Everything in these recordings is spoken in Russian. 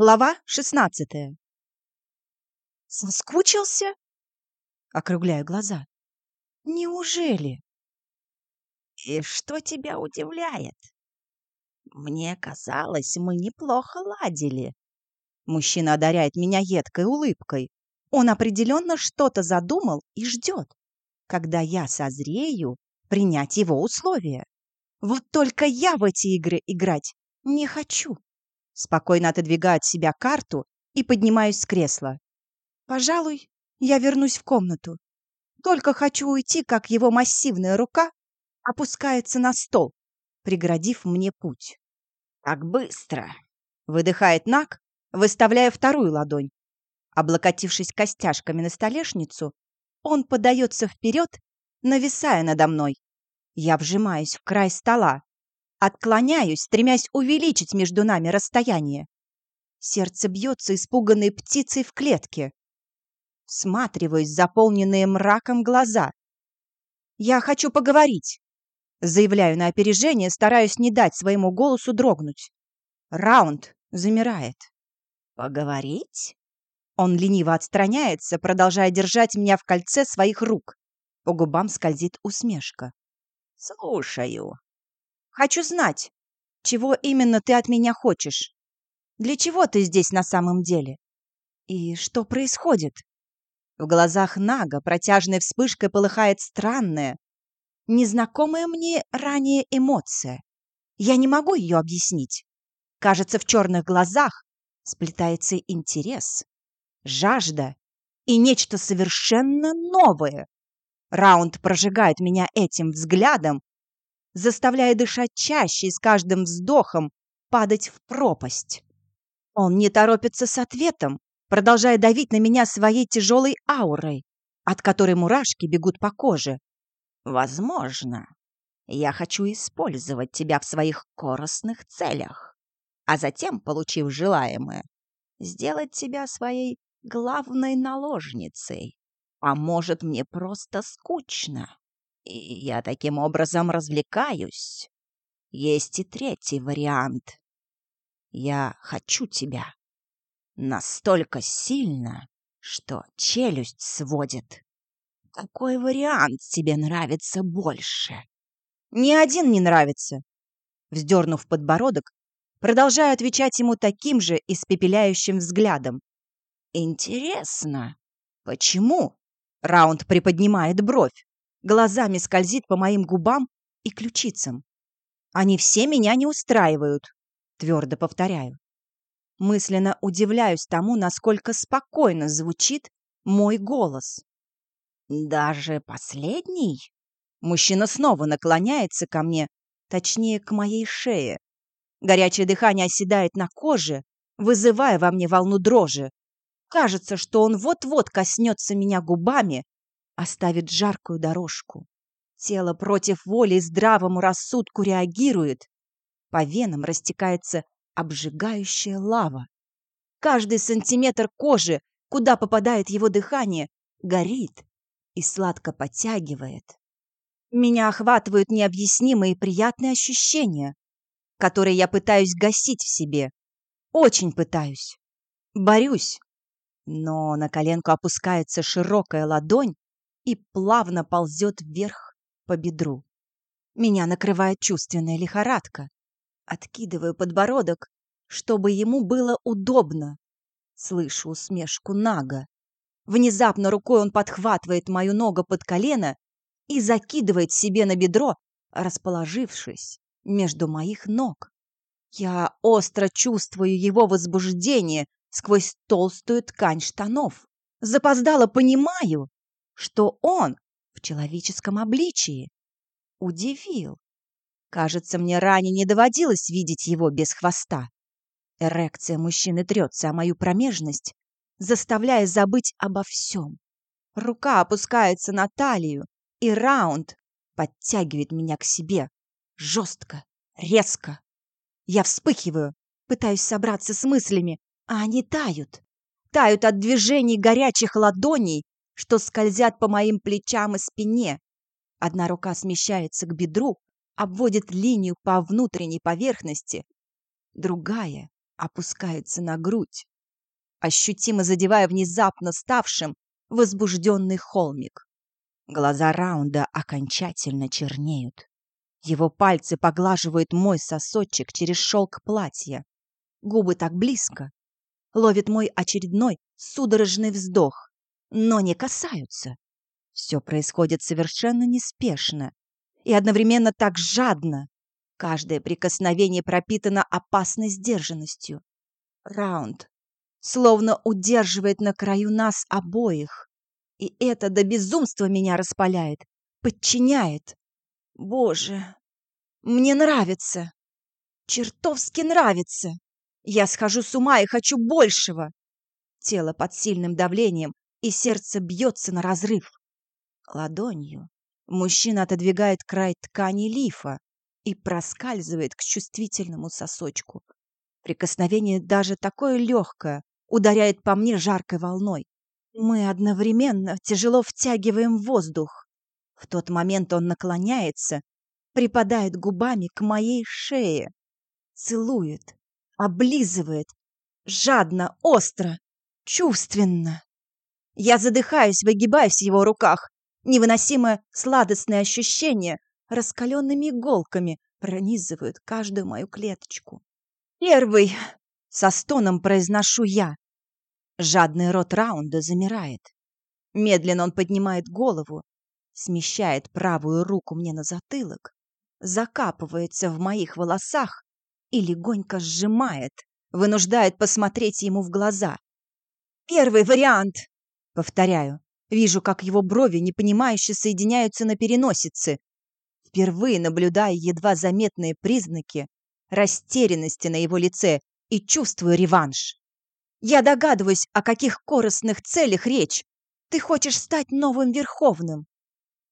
Глава шестнадцатая. Соскучился? Округляю глаза. Неужели? И что тебя удивляет? Мне казалось, мы неплохо ладили. Мужчина одаряет меня едкой улыбкой. Он определенно что-то задумал и ждет, когда я созрею принять его условия. Вот только я в эти игры играть не хочу. Спокойно отодвигаю от себя карту и поднимаюсь с кресла. Пожалуй, я вернусь в комнату. Только хочу уйти, как его массивная рука опускается на стол, преградив мне путь. «Так быстро!» — выдыхает Нак, выставляя вторую ладонь. Облокотившись костяшками на столешницу, он подается вперед, нависая надо мной. Я вжимаюсь в край стола, отклоняюсь, стремясь увеличить между нами расстояние. Сердце бьется испуганной птицей в клетке. Всматриваюсь заполненные мраком глаза. «Я хочу поговорить!» Заявляю на опережение, стараюсь не дать своему голосу дрогнуть. Раунд замирает. «Поговорить?» Он лениво отстраняется, продолжая держать меня в кольце своих рук. По губам скользит усмешка. «Слушаю». «Хочу знать, чего именно ты от меня хочешь? Для чего ты здесь на самом деле? И что происходит?» В глазах Нага протяжной вспышкой полыхает странная, незнакомая мне ранее эмоция. Я не могу ее объяснить. Кажется, в черных глазах сплетается интерес, жажда и нечто совершенно новое. Раунд прожигает меня этим взглядом, заставляя дышать чаще и с каждым вздохом падать в пропасть. Он не торопится с ответом, продолжая давить на меня своей тяжелой аурой, от которой мурашки бегут по коже. Возможно, я хочу использовать тебя в своих корыстных целях, а затем, получив желаемое, сделать тебя своей главной наложницей. А может, мне просто скучно, я таким образом развлекаюсь. Есть и третий вариант. Я хочу тебя настолько сильно, что челюсть сводит. Какой вариант тебе нравится больше? Ни один не нравится. Вздернув подбородок, продолжаю отвечать ему таким же испепеляющим взглядом. Интересно, почему? Раунд приподнимает бровь, глазами скользит по моим губам и ключицам. Они все меня не устраивают, твердо повторяю. Мысленно удивляюсь тому, насколько спокойно звучит мой голос. Даже последний? Мужчина снова наклоняется ко мне, точнее, к моей шее. Горячее дыхание оседает на коже, вызывая во мне волну дрожи. Кажется, что он вот-вот коснется меня губами, оставит жаркую дорожку. Тело против воли и здравому рассудку реагирует. По венам растекается обжигающая лава. Каждый сантиметр кожи, куда попадает его дыхание, горит и сладко подтягивает. Меня охватывают необъяснимые приятные ощущения, которые я пытаюсь гасить в себе. Очень пытаюсь. Борюсь, но на коленку опускается широкая ладонь и плавно ползет вверх по бедру. Меня накрывает чувственная лихорадка. Откидываю подбородок, чтобы ему было удобно. Слышу усмешку Нага. Внезапно рукой он подхватывает мою ногу под колено и закидывает себе на бедро, расположившись между моих ног. Я остро чувствую его возбуждение, сквозь толстую ткань штанов. Запоздало понимаю, что он в человеческом обличии. Удивил. Кажется, мне ранее не доводилось видеть его без хвоста. Эрекция мужчины трется о мою промежность, заставляя забыть обо всем. Рука опускается на талию, и раунд подтягивает меня к себе. Жестко, резко. Я вспыхиваю, пытаюсь собраться с мыслями, а они тают. Тают от движений горячих ладоней, что скользят по моим плечам и спине. Одна рука смещается к бедру, обводит линию по внутренней поверхности. Другая опускается на грудь, ощутимо задевая внезапно ставшим возбужденный холмик. Глаза Раунда окончательно чернеют. Его пальцы поглаживают мой сосочек через шелк платья. Губы так близко. Ловит мой очередной судорожный вздох, но не касаются. Все происходит совершенно неспешно и одновременно так жадно. Каждое прикосновение пропитано опасной сдержанностью. Раунд словно удерживает на краю нас обоих. И это до безумства меня распаляет, подчиняет. Боже, мне нравится. Чертовски нравится. Я схожу с ума и хочу большего. Тело под сильным давлением, и сердце бьется на разрыв. Ладонью мужчина отодвигает край ткани лифа и проскальзывает к чувствительному сосочку. Прикосновение даже такое легкое ударяет по мне жаркой волной. Мы одновременно тяжело втягиваем воздух. В тот момент он наклоняется, припадает губами к моей шее, целует, облизывает, жадно, остро, чувственно. Я задыхаюсь, выгибаюсь в его руках. Невыносимое сладостное ощущение раскаленными иголками пронизывают каждую мою клеточку. «Первый!» — со стоном произношу я. Жадный рот раунда замирает. Медленно он поднимает голову, смещает правую руку мне на затылок, закапывается в моих волосах и легонько сжимает, вынуждает посмотреть ему в глаза. «Первый вариант!» — повторяю. Вижу, как его брови непонимающе соединяются на переносице. Впервые наблюдая едва заметные признаки растерянности на его лице и чувствую реванш. Я догадываюсь, о каких корыстных целях речь. Ты хочешь стать новым Верховным.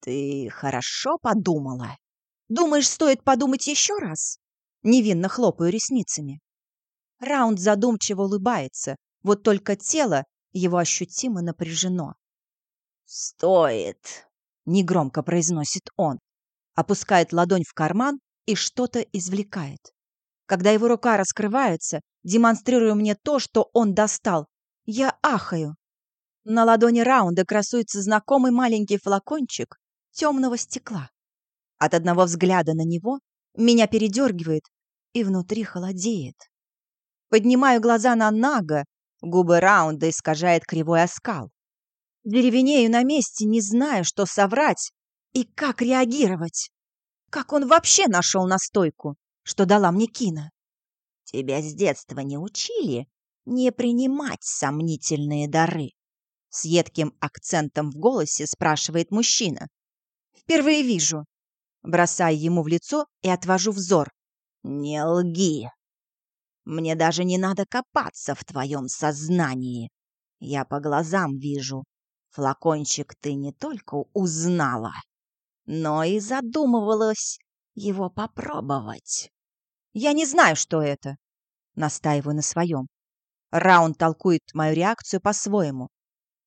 Ты хорошо подумала. Думаешь, стоит подумать еще раз? Невинно хлопаю ресницами. Раунд задумчиво улыбается, вот только тело его ощутимо напряжено. «Стоит», — негромко произносит он, опускает ладонь в карман и что-то извлекает. Когда его рука раскрывается, демонстрируя мне то, что он достал. Я ахаю. На ладони раунда красуется знакомый маленький флакончик темного стекла. От одного взгляда на него меня передергивает и внутри холодеет. Поднимаю глаза на Нага, губы раунда искажает кривой оскал. Деревенею на месте, не зная, что соврать и как реагировать. Как он вообще нашел настойку, что дала мне Кина? Тебя с детства не учили не принимать сомнительные дары? С едким акцентом в голосе спрашивает мужчина. Впервые вижу. Бросаю ему в лицо и отвожу взор. Не лги. Мне даже не надо копаться в твоем сознании. Я по глазам вижу. Флакончик ты не только узнала, но и задумывалась его попробовать. Я не знаю, что это. Настаиваю на своем. Раунд толкует мою реакцию по-своему.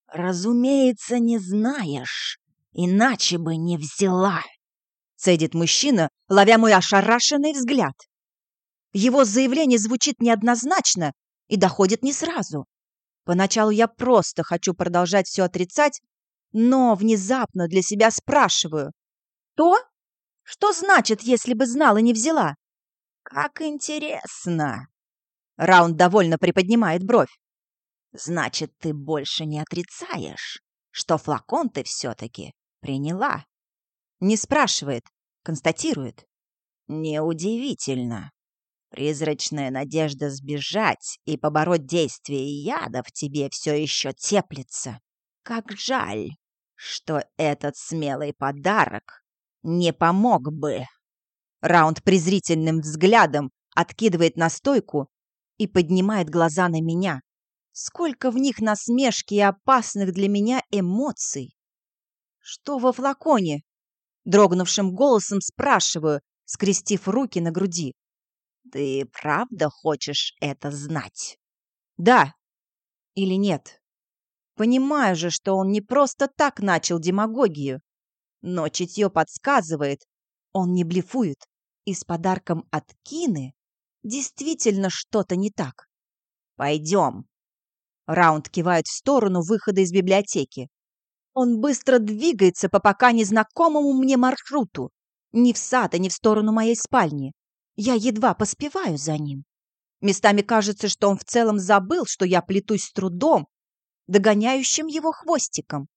Разумеется, не знаешь, иначе бы не взяла. Цедит мужчина, ловя мой ошарашенный взгляд. Его заявление звучит неоднозначно и доходит не сразу. Поначалу я просто хочу продолжать все отрицать, но внезапно для себя спрашиваю. То? Что значит, если бы знала, не взяла? «Как интересно!» Раунд довольно приподнимает бровь. «Значит, ты больше не отрицаешь, что флакон ты все-таки приняла?» Не спрашивает, констатирует. «Неудивительно. Призрачная надежда сбежать и побороть действие яда в тебе все еще теплится. Как жаль, что этот смелый подарок не помог бы!» Раунд презрительным взглядом откидывает на стойку и поднимает глаза на меня. Сколько в них насмешки и опасных для меня эмоций. Что во флаконе? Дрогнувшим голосом спрашиваю, скрестив руки на груди. Ты правда хочешь это знать? Да или нет? Понимаю же, что он не просто так начал демагогию. Но чутье подсказывает, он не блефует, и с подарком от Кины действительно что-то не так. Пойдем. Раунд кивает в сторону выхода из библиотеки. Он быстро двигается по пока незнакомому мне маршруту. Ни в сад, а ни в сторону моей спальни. Я едва поспеваю за ним. Местами кажется, что он в целом забыл, что я плетусь с трудом, догоняющим его хвостиком.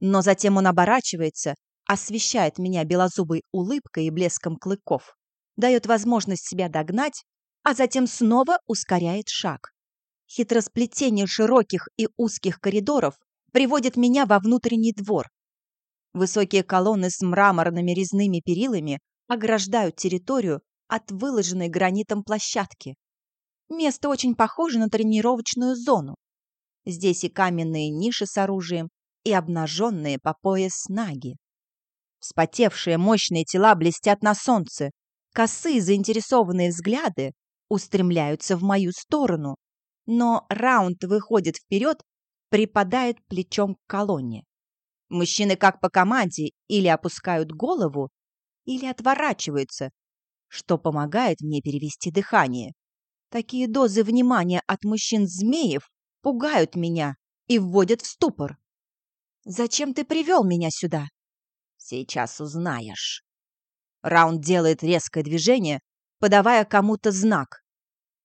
Но затем он оборачивается, освещает меня белозубой улыбкой и блеском клыков, дает возможность себя догнать, а затем снова ускоряет шаг. Хитросплетение широких и узких коридоров приводит меня во внутренний двор. Высокие колонны с мраморными резными перилами ограждают территорию от выложенной гранитом площадки. Место очень похоже на тренировочную зону. Здесь и каменные ниши с оружием, и обнаженные по пояс наги. Вспотевшие мощные тела блестят на солнце. Косые заинтересованные взгляды устремляются в мою сторону. Но раунд выходит вперед, припадает плечом к колонне. Мужчины как по команде или опускают голову, или отворачиваются, что помогает мне перевести дыхание. Такие дозы внимания от мужчин-змеев пугают меня и вводят в ступор. «Зачем ты привел меня сюда?» «Сейчас узнаешь». Раунд делает резкое движение, подавая кому-то знак.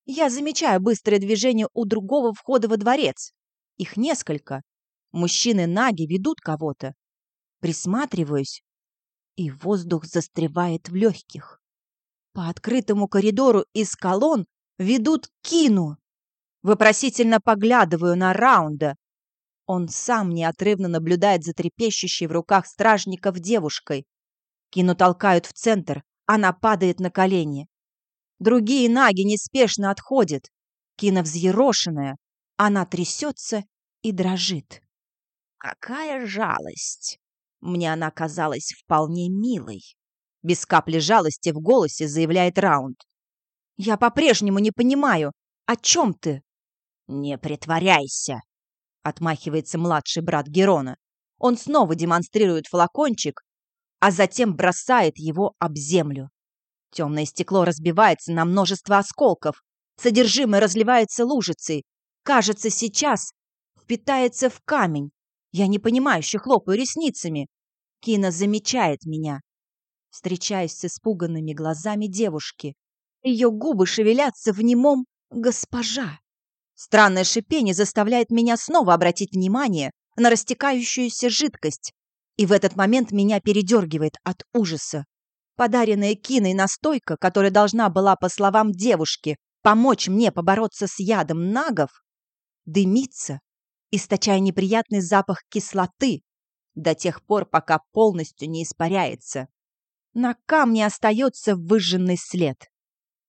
Я замечаю быстрое движение у другого входа во дворец. Их несколько. Мужчины-наги ведут кого-то. Присматриваюсь, и воздух застревает в легких. По открытому коридору из колонн ведут Кину. Вопросительно поглядываю на Раунда. Он сам неотрывно наблюдает за трепещущей в руках стражников девушкой. Кину толкают в центр, она падает на колени. Другие наги неспешно отходят. Кина взъерошенная, она трясется и дрожит. Какая жалость! Мне она казалась вполне милой. Без капли жалости в голосе заявляет Раунд. Я по-прежнему не понимаю, о чем ты? Не притворяйся, отмахивается младший брат Герона. Он снова демонстрирует флакончик, а затем бросает его об землю. Темное стекло разбивается на множество осколков. Содержимое разливается лужицей. Кажется, сейчас впитается в камень. Я непонимающе хлопаю ресницами. Кина замечает меня. Встречаюсь с испуганными глазами девушки. Ее губы шевелятся в немом «госпожа». Странное шипение заставляет меня снова обратить внимание на растекающуюся жидкость. И в этот момент меня передергивает от ужаса. Подаренная Киной настойка, которая должна была, по словам девушки, помочь мне побороться с ядом нагов, дымится источая неприятный запах кислоты до тех пор, пока полностью не испаряется. На камне остается выжженный след.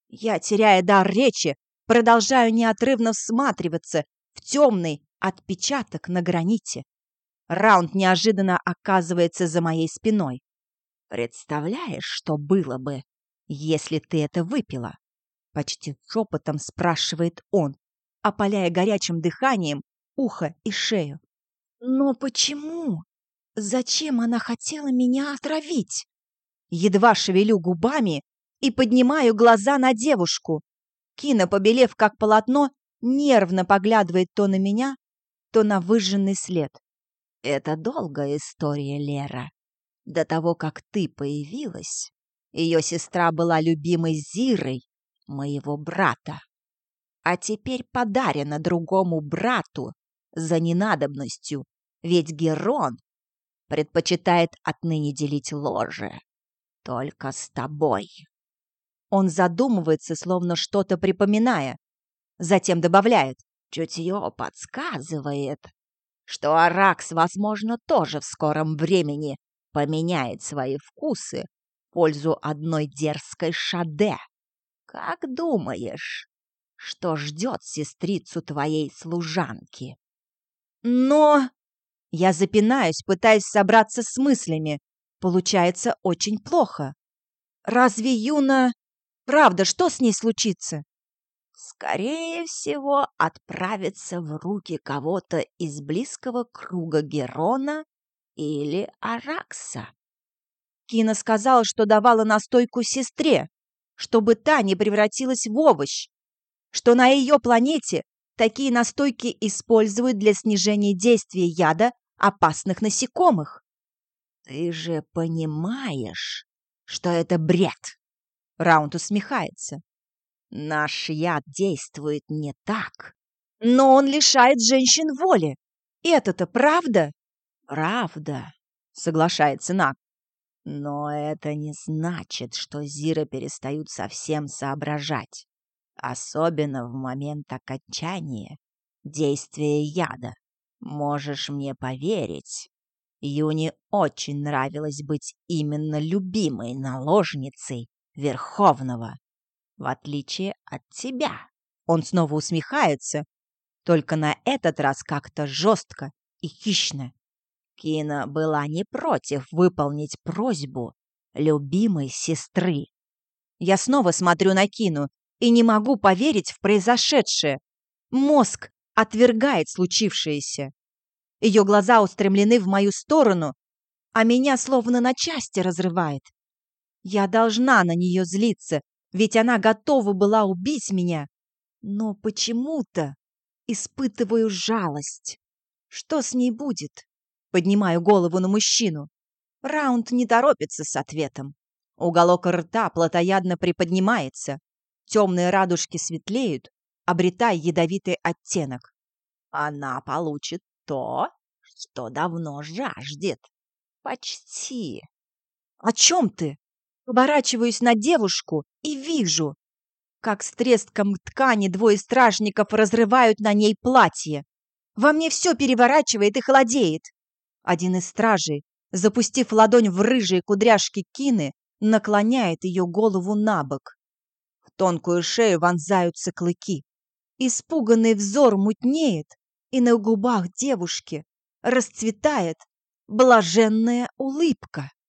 Я, теряя дар речи, продолжаю неотрывно всматриваться в темный отпечаток на граните. Раунд неожиданно оказывается за моей спиной. «Представляешь, что было бы, если ты это выпила?» Почти шепотом спрашивает он, опаляя горячим дыханием ухо и шею. Но почему? Зачем она хотела меня отравить? Едва шевелю губами и поднимаю глаза на девушку. Кина, побелев как полотно, нервно поглядывает то на меня, то на выжженный след. Это долгая история, Лера. До того, как ты появилась, ее сестра была любимой Зирой, моего брата. А теперь подарена другому брату за ненадобностью, ведь Герон предпочитает отныне делить ложе только с тобой. Он задумывается, словно что-то припоминая, затем добавляет. Чутье подсказывает, что Аракс, возможно, тоже в скором времени поменяет свои вкусы в пользу одной дерзкой шаде. Как думаешь, что ждет сестрицу твоей служанки? Но... Я запинаюсь, пытаясь собраться с мыслями. Получается очень плохо. Разве Юна... Правда, что с ней случится? Скорее всего, отправится в руки кого-то из близкого круга Герона или Аракса. Кина сказала, что давала настойку сестре, чтобы та не превратилась в овощ, что на ее планете Такие настойки используют для снижения действия яда опасных насекомых. Ты же понимаешь, что это бред. Раунд усмехается. Наш яд действует не так. Но он лишает женщин воли. Это-то правда? Правда, соглашается Нак. Но это не значит, что Зира перестают совсем соображать. Особенно в момент окончания действия яда. Можешь мне поверить, Юне очень нравилось быть именно любимой наложницей Верховного, в отличие от тебя. Он снова усмехается, только на этот раз как-то жестко и хищно. Кина была не против выполнить просьбу любимой сестры. Я снова смотрю на Кину и не могу поверить в произошедшее. Мозг отвергает случившееся. Ее глаза устремлены в мою сторону, а меня словно на части разрывает. Я должна на нее злиться, ведь она готова была убить меня. Но почему-то испытываю жалость. Что с ней будет? Поднимаю голову на мужчину. Раунд не торопится с ответом. Уголок рта плотоядно приподнимается. Темные радужки светлеют, обретая ядовитый оттенок. Она получит то, что давно жаждет. Почти. О чем ты? Поворачиваюсь на девушку и вижу, как с треском ткани двое стражников разрывают на ней платье. Во мне все переворачивает и холодеет. Один из стражей, запустив ладонь в рыжие кудряшки Кины, наклоняет ее голову на бок. В тонкую шею вонзаются клыки. Испуганный взор мутнеет, и на губах девушки расцветает блаженная улыбка.